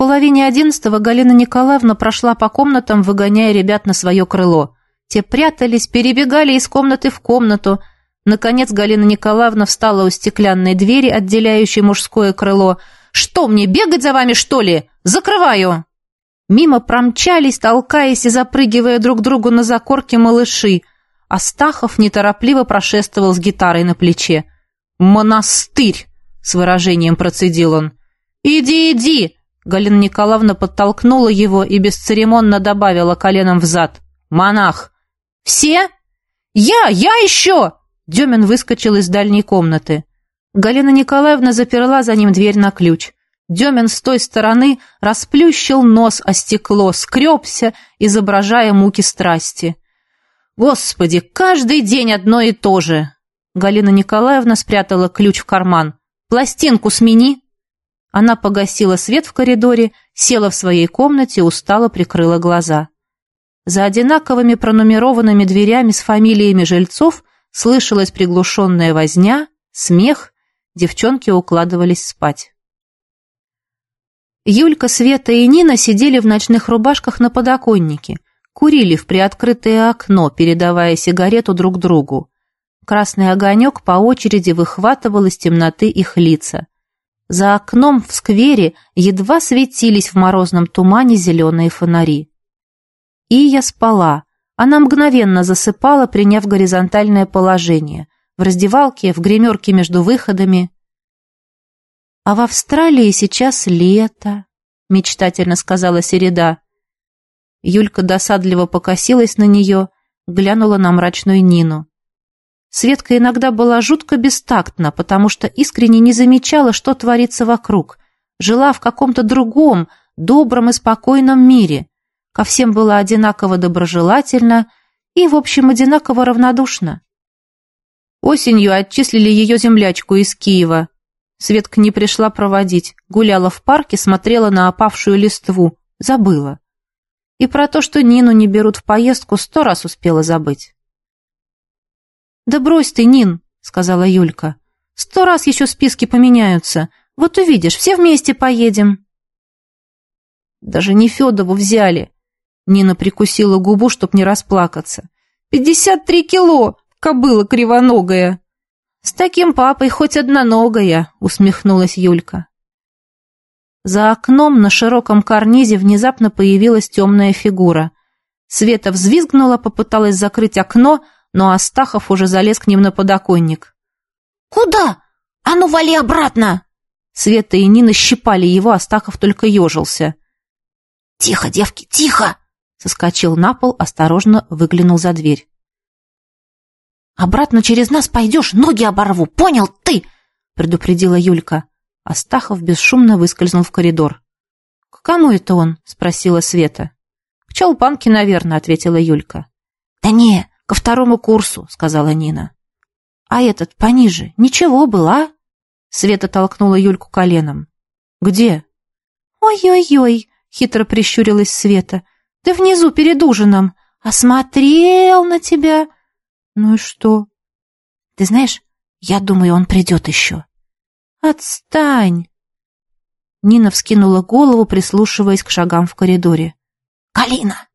половине одиннадцатого Галина Николаевна прошла по комнатам, выгоняя ребят на свое крыло. Те прятались, перебегали из комнаты в комнату. Наконец Галина Николаевна встала у стеклянной двери, отделяющей мужское крыло. «Что, мне бегать за вами, что ли? Закрываю!» Мимо промчались, толкаясь и запрыгивая друг другу на закорке малыши. Астахов неторопливо прошествовал с гитарой на плече. «Монастырь!» — с выражением процедил он. «Иди, иди!» Галина Николаевна подтолкнула его и бесцеремонно добавила коленом в зад. «Монах!» «Все?» «Я! Я еще!» Демин выскочил из дальней комнаты. Галина Николаевна заперла за ним дверь на ключ. Демин с той стороны расплющил нос о стекло, скребся, изображая муки страсти. «Господи, каждый день одно и то же!» Галина Николаевна спрятала ключ в карман. «Пластинку смени!» Она погасила свет в коридоре, села в своей комнате, устало прикрыла глаза. За одинаковыми пронумерованными дверями с фамилиями жильцов слышалась приглушенная возня, смех, девчонки укладывались спать. Юлька, Света и Нина сидели в ночных рубашках на подоконнике, курили в приоткрытое окно, передавая сигарету друг другу. Красный огонек по очереди выхватывал из темноты их лица. За окном в сквере едва светились в морозном тумане зеленые фонари. И я спала. Она мгновенно засыпала, приняв горизонтальное положение. В раздевалке, в гримерке между выходами. «А в Австралии сейчас лето», — мечтательно сказала Середа. Юлька досадливо покосилась на нее, глянула на мрачную Нину. Светка иногда была жутко бестактна, потому что искренне не замечала, что творится вокруг. Жила в каком-то другом, добром и спокойном мире. Ко всем была одинаково доброжелательна и, в общем, одинаково равнодушна. Осенью отчислили ее землячку из Киева. Светка не пришла проводить, гуляла в парке, смотрела на опавшую листву, забыла. И про то, что Нину не берут в поездку, сто раз успела забыть. «Да брось ты, Нин», — сказала Юлька. «Сто раз еще списки поменяются. Вот увидишь, все вместе поедем». «Даже не Федову взяли». Нина прикусила губу, чтоб не расплакаться. «Пятьдесят три кило! Кобыла кривоногая!» «С таким папой хоть одноногая», — усмехнулась Юлька. За окном на широком карнизе внезапно появилась темная фигура. Света взвизгнула, попыталась закрыть окно, но Астахов уже залез к ним на подоконник. «Куда? А ну, вали обратно!» Света и Нина щипали его, Астахов только ежился. «Тихо, девки, тихо!» Соскочил на пол, осторожно выглянул за дверь. «Обратно через нас пойдешь, ноги оборву, понял ты?» предупредила Юлька. Астахов бесшумно выскользнул в коридор. «К кому это он?» спросила Света. «К Чолпанке, наверное», ответила Юлька. «Да не, ко второму курсу», — сказала Нина. «А этот пониже, ничего была?» Света толкнула Юльку коленом. «Где?» «Ой-ой-ой», — хитро прищурилась Света. «Да внизу, перед ужином. Осмотрел на тебя». «Ну и что?» «Ты знаешь, я думаю, он придет еще». «Отстань!» Нина вскинула голову, прислушиваясь к шагам в коридоре. «Галина!»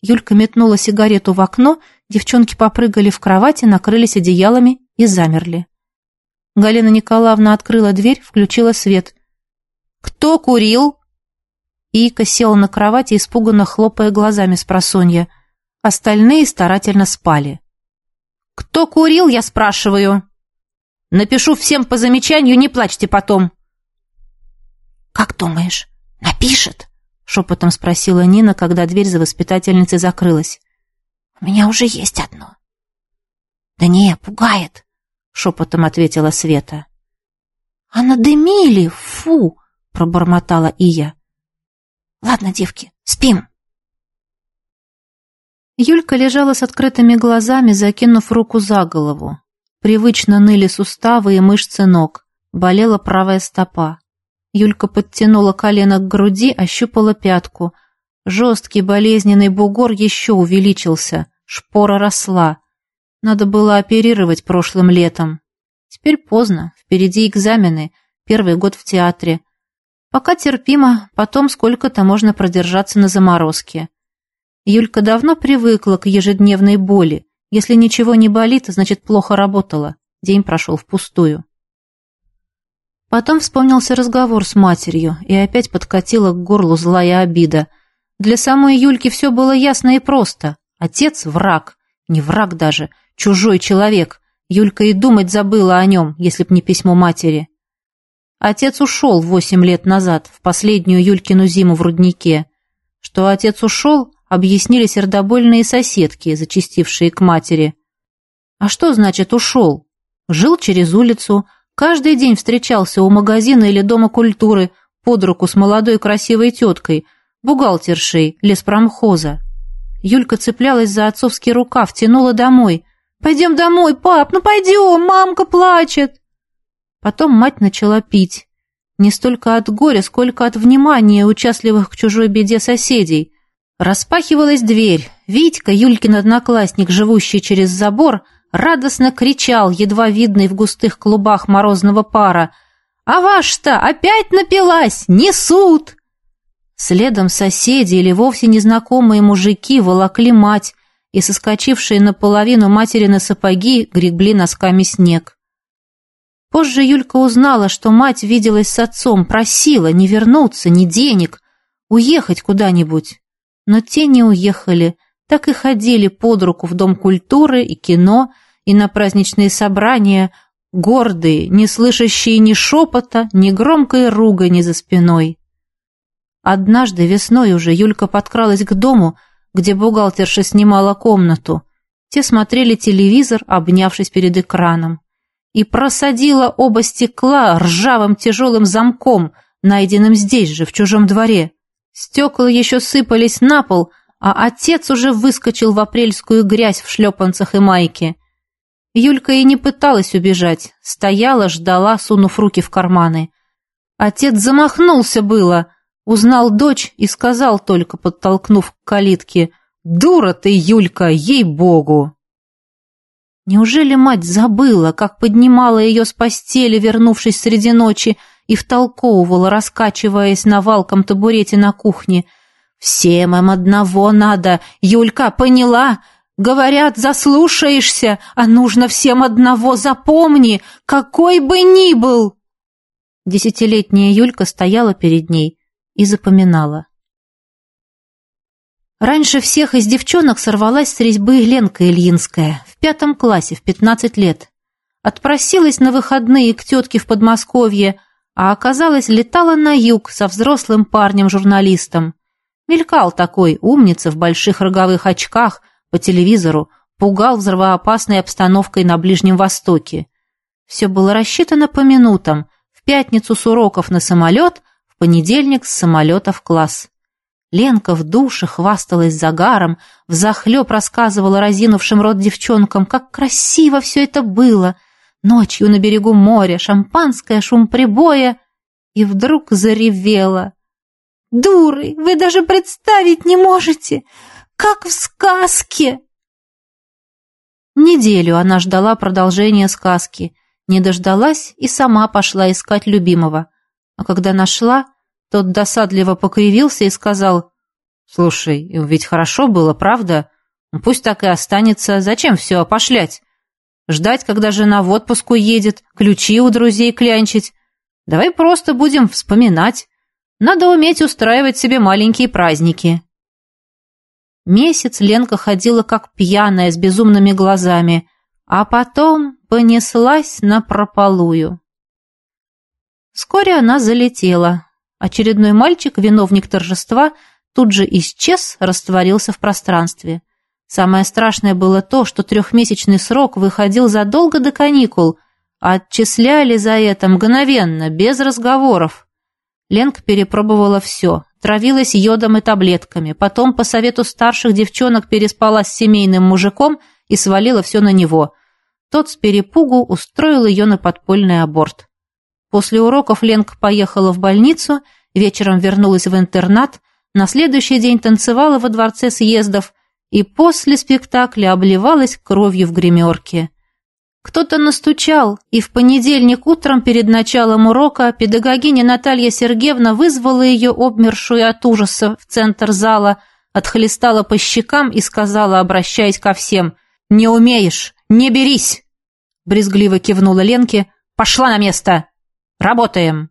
Юлька метнула сигарету в окно, девчонки попрыгали в кровати, накрылись одеялами и замерли. Галина Николаевна открыла дверь, включила свет. «Кто курил?» Ика села на кровати, испуганно хлопая глазами с просонья. Остальные старательно спали. «Кто курил, я спрашиваю?» «Напишу всем по замечанию, не плачьте потом». «Как думаешь, напишет?» шепотом спросила Нина, когда дверь за воспитательницей закрылась. «У меня уже есть одно». «Да не, пугает», — шепотом ответила Света. «А надымили, фу!» — пробормотала Ия. «Ладно, девки, спим». Юлька лежала с открытыми глазами, закинув руку за голову. Привычно ныли суставы и мышцы ног. Болела правая стопа. Юлька подтянула колено к груди, ощупала пятку. Жесткий болезненный бугор еще увеличился, шпора росла. Надо было оперировать прошлым летом. Теперь поздно, впереди экзамены, первый год в театре. Пока терпимо, потом сколько-то можно продержаться на заморозке. Юлька давно привыкла к ежедневной боли. Если ничего не болит, значит плохо работала. День прошел впустую. Потом вспомнился разговор с матерью, и опять подкатила к горлу злая обида. Для самой Юльки все было ясно и просто. Отец — враг. Не враг даже, чужой человек. Юлька и думать забыла о нем, если б не письмо матери. Отец ушел восемь лет назад, в последнюю Юлькину зиму в руднике. Что отец ушел, объяснили сердобольные соседки, зачастившие к матери. А что значит «ушел»? Жил через улицу, каждый день встречался у магазина или дома культуры под руку с молодой красивой теткой, бухгалтершей леспромхоза. Юлька цеплялась за отцовский рукав, тянула домой. «Пойдем домой, пап, ну пойдем, мамка плачет!» Потом мать начала пить. Не столько от горя, сколько от внимания участливых к чужой беде соседей – Распахивалась дверь. Витька, Юлькин одноклассник, живущий через забор, радостно кричал, едва видный в густых клубах морозного пара. «А ваш-то опять напилась! Несут!» Следом соседи или вовсе незнакомые мужики волокли мать, и соскочившие наполовину матери на сапоги гребли носками снег. Позже Юлька узнала, что мать виделась с отцом, просила не вернуться, ни денег, уехать куда-нибудь но те не уехали, так и ходили под руку в Дом культуры и кино, и на праздничные собрания, гордые, не слышащие ни шепота, ни громкой ругани за спиной. Однажды весной уже Юлька подкралась к дому, где бухгалтерша снимала комнату. Те смотрели телевизор, обнявшись перед экраном. И просадила оба стекла ржавым тяжелым замком, найденным здесь же, в чужом дворе. Стекла еще сыпались на пол, а отец уже выскочил в апрельскую грязь в шлепанцах и майке. Юлька и не пыталась убежать, стояла, ждала, сунув руки в карманы. Отец замахнулся было, узнал дочь и сказал только, подтолкнув к калитке, «Дура ты, Юлька, ей-богу!» Неужели мать забыла, как поднимала ее с постели, вернувшись среди ночи, и втолковывала, раскачиваясь на валком табурете на кухне. «Всем им одного надо, Юлька, поняла? Говорят, заслушаешься, а нужно всем одного, запомни, какой бы ни был!» Десятилетняя Юлька стояла перед ней и запоминала. Раньше всех из девчонок сорвалась с резьбы Ленка Ильинская в пятом классе в пятнадцать лет. Отпросилась на выходные к тетке в Подмосковье, а оказалось, летала на юг со взрослым парнем-журналистом. Мелькал такой, умница в больших роговых очках, по телевизору, пугал взрывоопасной обстановкой на Ближнем Востоке. Все было рассчитано по минутам. В пятницу с уроков на самолет, понедельник с самолета в класс. Ленка в душе хвасталась загаром, взахлеб рассказывала разинувшим рот девчонкам, как красиво все это было — Ночью на берегу моря, шампанское, шум прибоя. И вдруг заревела. «Дуры, вы даже представить не можете! Как в сказке!» Неделю она ждала продолжения сказки, не дождалась и сама пошла искать любимого. А когда нашла, тот досадливо покривился и сказал, «Слушай, ведь хорошо было, правда? Пусть так и останется, зачем все опошлять? Ждать, когда жена в отпуск уедет, ключи у друзей клянчить. Давай просто будем вспоминать. Надо уметь устраивать себе маленькие праздники. Месяц Ленка ходила как пьяная с безумными глазами, а потом понеслась на прополую. Вскоре она залетела. Очередной мальчик, виновник торжества, тут же исчез, растворился в пространстве. Самое страшное было то, что трехмесячный срок выходил задолго до каникул, а отчисляли за это мгновенно, без разговоров. Ленка перепробовала все, травилась йодом и таблетками, потом по совету старших девчонок переспала с семейным мужиком и свалила все на него. Тот с перепугу устроил ее на подпольный аборт. После уроков Ленка поехала в больницу, вечером вернулась в интернат, на следующий день танцевала во дворце съездов – и после спектакля обливалась кровью в гримерке. Кто-то настучал, и в понедельник утром перед началом урока педагогиня Наталья Сергеевна вызвала ее, обмершую от ужаса, в центр зала, отхлестала по щекам и сказала, обращаясь ко всем, «Не умеешь! Не берись!» Брезгливо кивнула Ленке, «Пошла на место! Работаем!»